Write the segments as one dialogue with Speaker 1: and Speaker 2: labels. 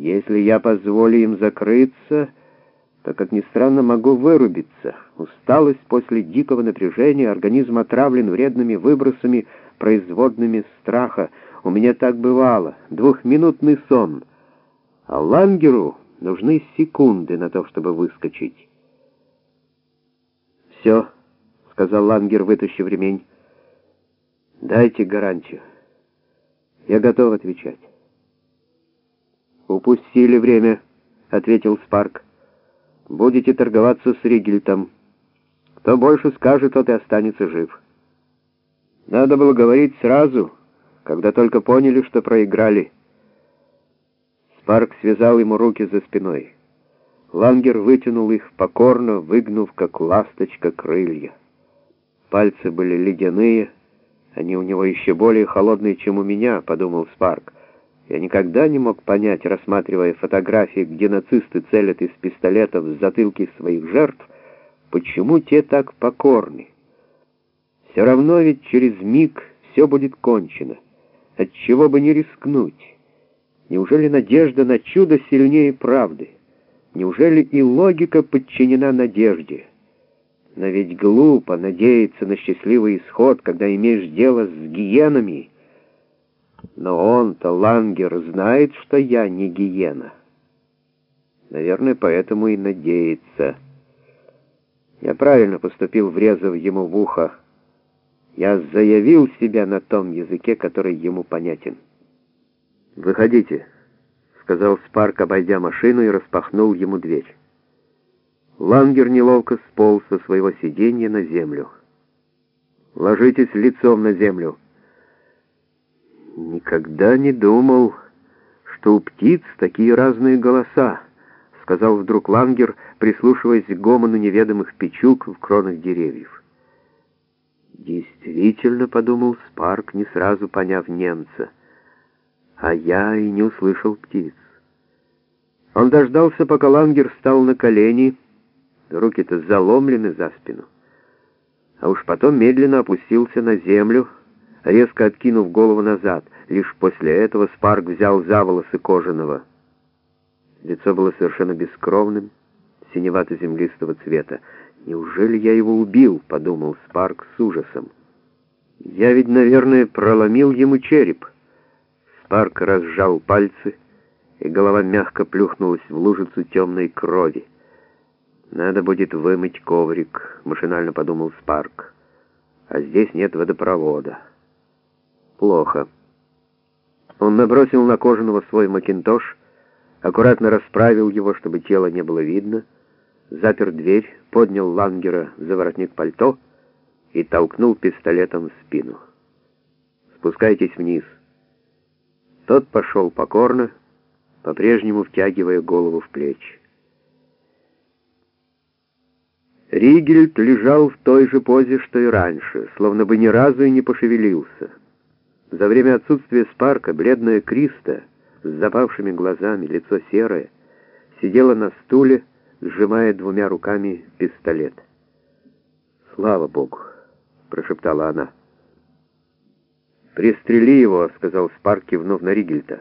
Speaker 1: Если я позволю им закрыться, то, как ни странно, могу вырубиться. Усталость после дикого напряжения, организм отравлен вредными выбросами, производными страха. У меня так бывало. Двухминутный сон. А Лангеру нужны секунды на то, чтобы выскочить. «Все», — сказал Лангер, вытащив ремень. «Дайте гарантию. Я готов отвечать». «Упустили время», — ответил Спарк. «Будете торговаться с Ригельтом. Кто больше скажет, тот и останется жив». Надо было говорить сразу, когда только поняли, что проиграли. Спарк связал ему руки за спиной. Лангер вытянул их покорно, выгнув, как ласточка, крылья. Пальцы были ледяные, они у него еще более холодные, чем у меня, подумал Спарк. Я никогда не мог понять, рассматривая фотографии, где нацисты целят из пистолетов в затылки своих жертв, почему те так покорны. Все равно ведь через миг все будет кончено. Отчего бы не рискнуть? Неужели надежда на чудо сильнее правды? Неужели и логика подчинена надежде? Но ведь глупо надеяться на счастливый исход, когда имеешь дело с гиенами, но он-то, Лангер, знает, что я не гиена. Наверное, поэтому и надеется. Я правильно поступил, врезав ему в ухо. Я заявил себя на том языке, который ему понятен. «Выходите», — сказал Спарк, обойдя машину и распахнул ему дверь. Лангер неловко сполз со своего сиденья на землю. «Ложитесь лицом на землю». «Никогда не думал, что у птиц такие разные голоса», — сказал вдруг Лангер, прислушиваясь к гомону неведомых печук в кронах деревьев. «Действительно», — подумал Спарк, не сразу поняв немца, — «а я и не услышал птиц». Он дождался, пока Лангер встал на колени, руки-то заломлены за спину, а уж потом медленно опустился на землю, резко откинув голову назад. Лишь после этого Спарк взял за волосы кожаного. Лицо было совершенно бескровным, синевато-землистого цвета. «Неужели я его убил?» — подумал Спарк с ужасом. «Я ведь, наверное, проломил ему череп». Спарк разжал пальцы, и голова мягко плюхнулась в лужицу темной крови. «Надо будет вымыть коврик», — машинально подумал Спарк. «А здесь нет водопровода». Плохо. Он набросил на кожаного свой макинтош, аккуратно расправил его, чтобы тело не было видно, запер дверь, поднял Лангера за воротник пальто и толкнул пистолетом в спину. «Спускайтесь вниз». Тот пошел покорно, по-прежнему втягивая голову в плечи. Ригельд лежал в той же позе, что и раньше, словно бы ни разу и не пошевелился. За время отсутствия Спарка бледная Криста с запавшими глазами, лицо серое, сидела на стуле, сжимая двумя руками пистолет. «Слава Богу!» — прошептала она. «Пристрели его», — сказал Спарк, кивнув на Ригельта.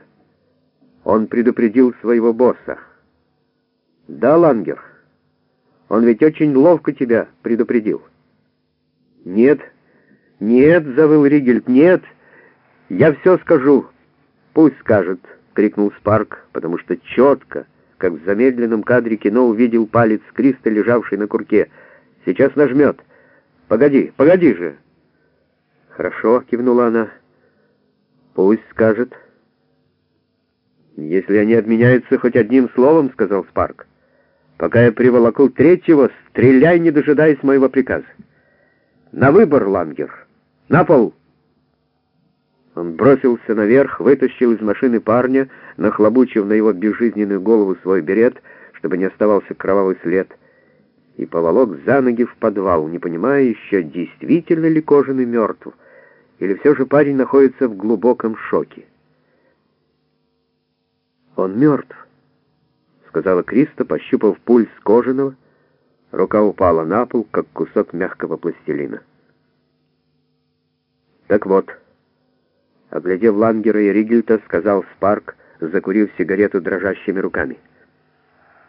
Speaker 1: «Он предупредил своего босса». «Да, Лангер, он ведь очень ловко тебя предупредил». «Нет, нет», — завыл Ригельт, — «нет». «Я все скажу». «Пусть скажет», — крикнул Спарк, потому что четко, как в замедленном кадре кино, увидел палец Криста, лежавший на курке. «Сейчас нажмет. Погоди, погоди же». «Хорошо», — кивнула она. «Пусть скажет». «Если они обменяются хоть одним словом», — сказал Спарк, «пока я приволоку третьего, стреляй, не дожидаясь моего приказа. На выбор, Лангер. На пол!» Он бросился наверх, вытащил из машины парня, нахлобучив на его безжизненную голову свой берет, чтобы не оставался кровавый след, и поволок за ноги в подвал, не понимая еще, действительно ли кожаный мертв, или все же парень находится в глубоком шоке. «Он мертв», — сказала Криста, пощупав пульс кожаного. Рука упала на пол, как кусок мягкого пластилина. «Так вот», Оглядев Лангера и Ригельта, сказал Спарк, закурив сигарету дрожащими руками.